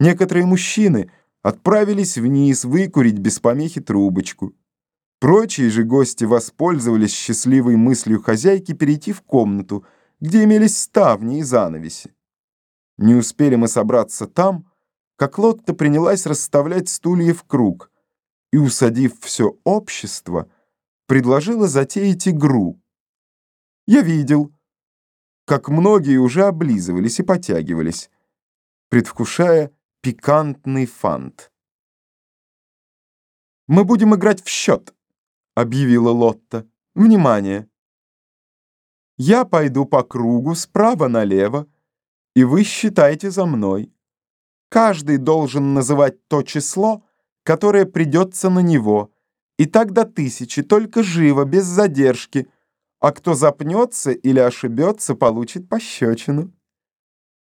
Некоторые мужчины отправились вниз выкурить без помехи трубочку. Прочие же гости воспользовались счастливой мыслью хозяйки перейти в комнату, где имелись ставни и занавеси. Не успели мы собраться там, как Лотта принялась расставлять стулья в круг и, усадив все общество, предложила затеять игру. Я видел, как многие уже облизывались и потягивались, предвкушая пикантный фант. «Мы будем играть в счет», — объявила Лотта. «Внимание! Я пойду по кругу справа налево, и вы считайте за мной. Каждый должен называть то число, которое придется на него, и так до тысячи, только живо, без задержки, а кто запнется или ошибется, получит пощечину».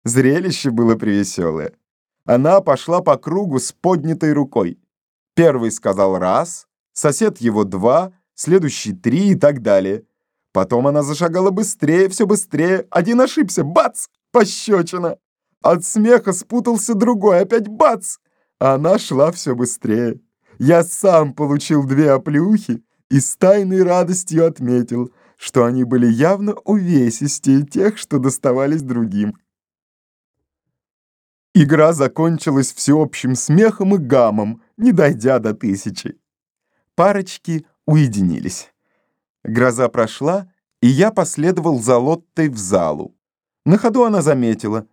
Зрелище было превеселое. Она пошла по кругу с поднятой рукой. Первый сказал раз, сосед его два, следующий три и так далее. Потом она зашагала быстрее, все быстрее. Один ошибся, бац, пощечина. От смеха спутался другой, опять бац. Она шла все быстрее. Я сам получил две оплеухи и с тайной радостью отметил, что они были явно увесистее тех, что доставались другим. Игра закончилась всеобщим смехом и гамом, не дойдя до тысячи. Парочки уединились. Гроза прошла, и я последовал за Лоттой в залу. На ходу она заметила.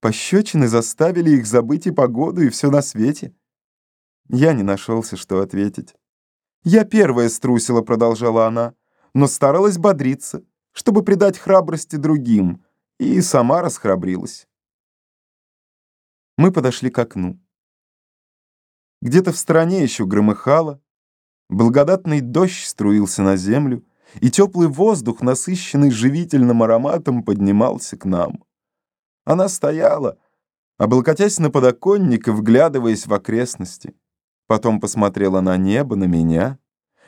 Пощечины заставили их забыть и погоду, и все на свете. Я не нашелся, что ответить. «Я первая струсила», — продолжала она, но старалась бодриться, чтобы придать храбрости другим, и сама расхрабрилась. Мы подошли к окну. Где-то в стороне еще громыхало, благодатный дождь струился на землю, и теплый воздух, насыщенный живительным ароматом, поднимался к нам. Она стояла, облокотясь на подоконник и вглядываясь в окрестности. Потом посмотрела на небо, на меня.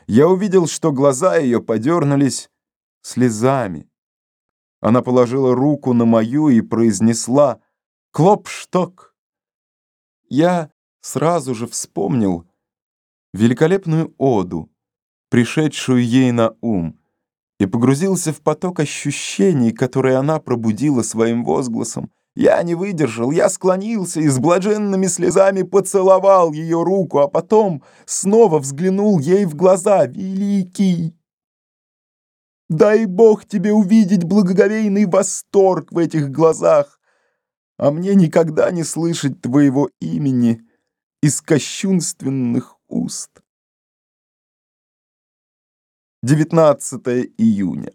Я увидел, что глаза ее подернулись слезами. Она положила руку на мою и произнесла «Клопшток!» Я сразу же вспомнил великолепную оду, пришедшую ей на ум, и погрузился в поток ощущений, которые она пробудила своим возгласом. Я не выдержал, я склонился и с блаженными слезами поцеловал ее руку, а потом снова взглянул ей в глаза. «Великий! Дай Бог тебе увидеть благоговейный восторг в этих глазах! А мне никогда не слышать твоего имени из кощунственных уст. 19 июня.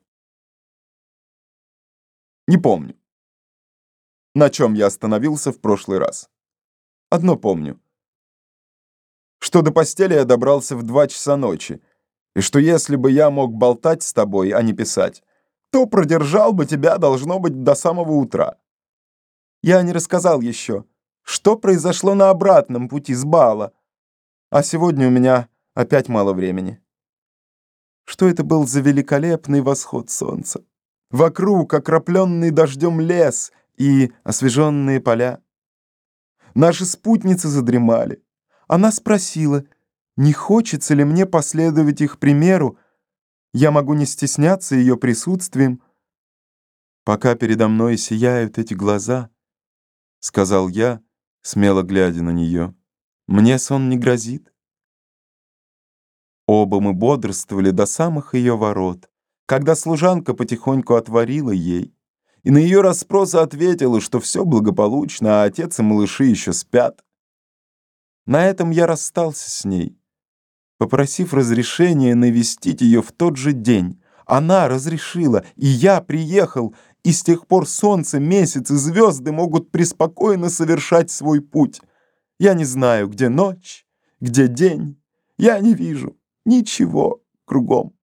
Не помню, на чем я остановился в прошлый раз. Одно помню, что до постели я добрался в два часа ночи, и что если бы я мог болтать с тобой, а не писать, то продержал бы тебя, должно быть, до самого утра. Я не рассказал еще, что произошло на обратном пути с бала. А сегодня у меня опять мало времени. Что это был за великолепный восход солнца? Вокруг окропленный дождем лес и освеженные поля. Наши спутницы задремали. Она спросила, не хочется ли мне последовать их примеру. Я могу не стесняться ее присутствием. Пока передо мной сияют эти глаза —— сказал я, смело глядя на нее. «Мне сон не грозит». Оба мы бодрствовали до самых ее ворот, когда служанка потихоньку отворила ей, и на ее расспросы ответила, что все благополучно, а отец и малыши еще спят. На этом я расстался с ней, попросив разрешения навестить ее в тот же день. Она разрешила, и я приехал, и с тех пор солнце, месяц и звезды могут преспокойно совершать свой путь. Я не знаю, где ночь, где день, я не вижу ничего кругом.